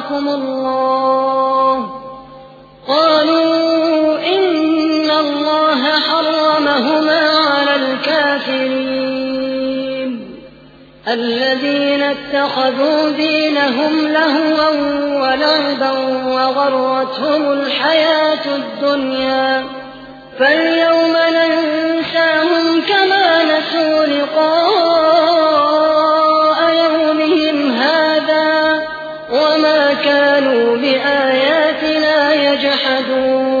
رزقكم الله قالوا إن الله حرمهما على الكافرين الذين اتخذوا دينهم لهوا ولعبا وغرتهم الحياة الدنيا فاليوم ننساهم كانوا بآياتنا يجحدون.